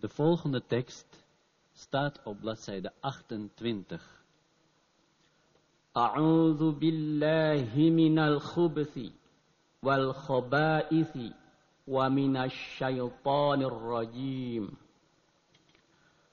De volgende tekst staat op bladzijde 28. A'udhu billahi minal khubthi wal khabaithi wa minash shaitanir rajim.